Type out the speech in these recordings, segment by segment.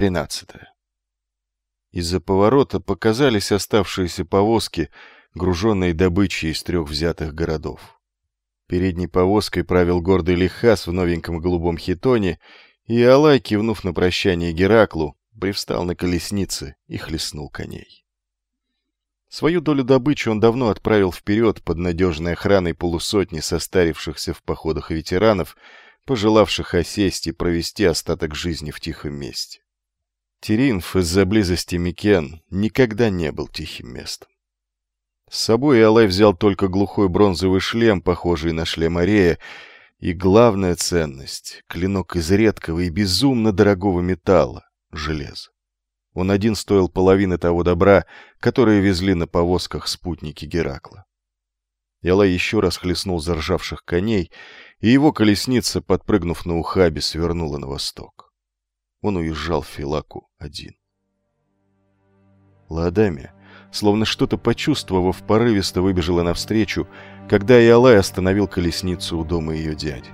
13. Из-за поворота показались оставшиеся повозки, груженные добычей из трех взятых городов. Передней повозкой правил гордый Лихас в новеньком голубом хитоне, и Алай, кивнув на прощание Гераклу, привстал на колеснице и хлестнул коней. Свою долю добычи он давно отправил вперед под надежной охраной полусотни состарившихся в походах ветеранов, пожелавших осесть и провести остаток жизни в тихом месте. Теринф из-за близости Микен никогда не был тихим местом. С собой Алай взял только глухой бронзовый шлем, похожий на шлем Арея, и главная ценность — клинок из редкого и безумно дорогого металла — железа. Он один стоил половины того добра, которое везли на повозках спутники Геракла. Ялай еще раз хлестнул заржавших коней, и его колесница, подпрыгнув на ухабе, свернула на восток. Он уезжал в Филаку один. Ладамия, словно что-то почувствовав, порывисто выбежала навстречу, когда Иолай остановил колесницу у дома ее дяди.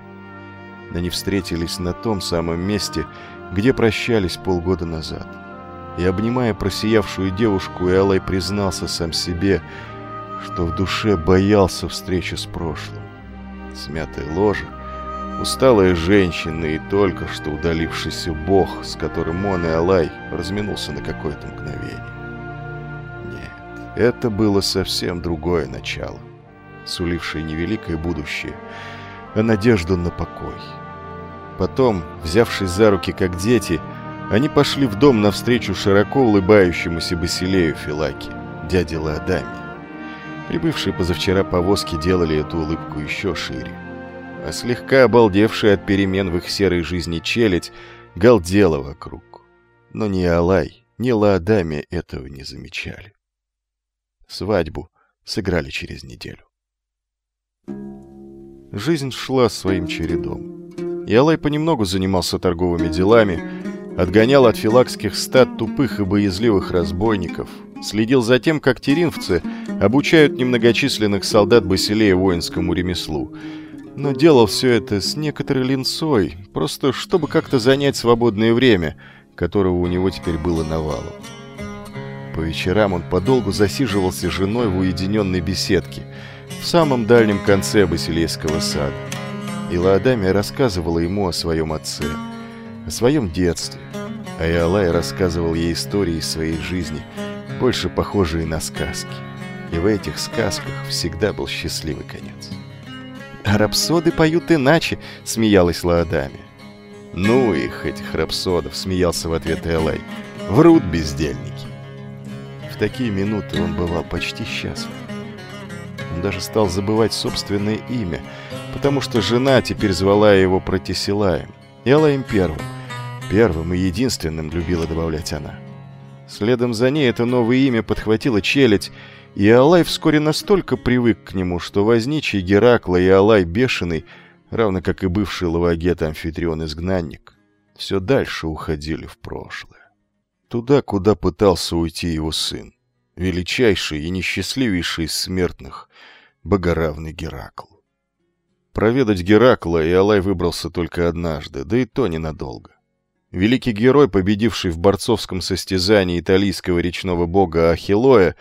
Они встретились на том самом месте, где прощались полгода назад. И, обнимая просиявшую девушку, Иолай признался сам себе, что в душе боялся встречи с прошлым. Смятая ложа, усталая женщина и только что удалившийся бог, с которым он и Алай разминулся на какое-то мгновение. Нет, это было совсем другое начало, сулившее невеликое будущее, а надежду на покой. Потом, взявшись за руки как дети, они пошли в дом навстречу широко улыбающемуся Басилею Филаки, дяде Ладами. Прибывшие позавчера повозки делали эту улыбку еще шире. А слегка обалдевшая от перемен в их серой жизни челядь галдела вокруг. Но ни Алай, ни Лаадаме этого не замечали. Свадьбу сыграли через неделю. Жизнь шла своим чередом. И Алай понемногу занимался торговыми делами, отгонял от филакских стад тупых и боязливых разбойников, следил за тем, как теринфцы обучают немногочисленных солдат Басилея воинскому ремеслу, но делал все это с некоторой линцой, просто чтобы как-то занять свободное время, которого у него теперь было навалом. По вечерам он подолгу засиживался женой в уединенной беседке в самом дальнем конце Басилейского сада. И Лаодамия рассказывала ему о своем отце – о своем детстве. А Иолай рассказывал ей истории своей жизни, больше похожие на сказки. И в этих сказках всегда был счастливый конец. «А рапсоды поют иначе», — смеялась Лаодами. «Ну их, этих рапсодов», — смеялся в ответ Иолай. «Врут бездельники». В такие минуты он бывал почти счастлив. Он даже стал забывать собственное имя, потому что жена теперь звала его Протисилаем, Иолаем Первым, Первым и единственным любила добавлять она. Следом за ней это новое имя подхватило челядь, и Алай вскоре настолько привык к нему, что возничий Геракла и Алай Бешеный, равно как и бывший лавагет Амфитрион-изгнанник, все дальше уходили в прошлое. Туда, куда пытался уйти его сын, величайший и несчастливейший из смертных, богоравный Геракл. Проведать Геракла и Алай выбрался только однажды, да и то ненадолго. Великий герой, победивший в борцовском состязании италийского речного бога Ахиллоя,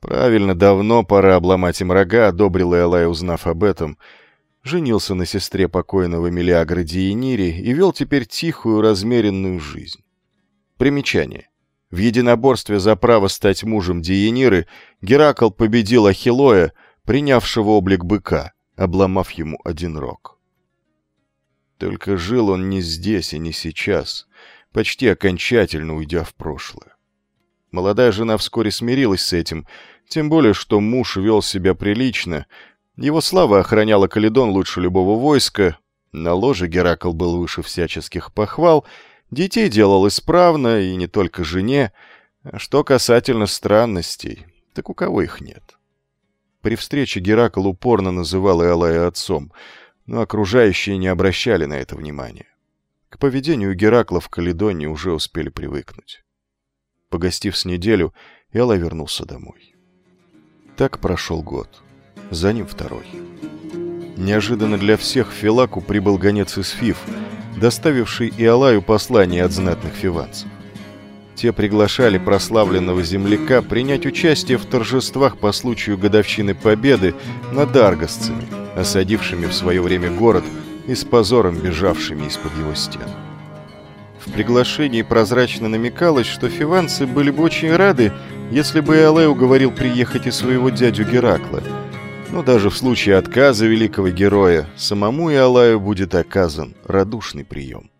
правильно, давно пора обломать им рога, одобрил Элай, узнав об этом, женился на сестре покойного Мелиагра Диенири и вел теперь тихую, размеренную жизнь. Примечание. В единоборстве за право стать мужем Диениры Геракл победил Ахиллоя, принявшего облик быка, обломав ему один рог. Только жил он не здесь и не сейчас, почти окончательно уйдя в прошлое. Молодая жена вскоре смирилась с этим, тем более, что муж вел себя прилично. Его слава охраняла Каледон лучше любого войска, на ложе Геракл был выше всяческих похвал, детей делал исправно, и не только жене. А что касательно странностей, так у кого их нет? При встрече Геракл упорно называл Иолая отцом — но окружающие не обращали на это внимания. К поведению Геракла в Каледонии уже успели привыкнуть. Погостив с неделю, Элла вернулся домой. Так прошел год. За ним второй. Неожиданно для всех в Филаку прибыл гонец из Фив, доставивший Иолаю послание от знатных фиванцев. те приглашали прославленного земляка принять участие в торжествах по случаю годовщины победы над аргосцами, осадившими в свое время город и с позором бежавшими из-под его стен. В приглашении прозрачно намекалось, что фиванцы были бы очень рады, если бы Иоле уговорил приехать и своего дядю Геракла. Но даже в случае отказа великого героя, самому Иолаю будет оказан радушный прием.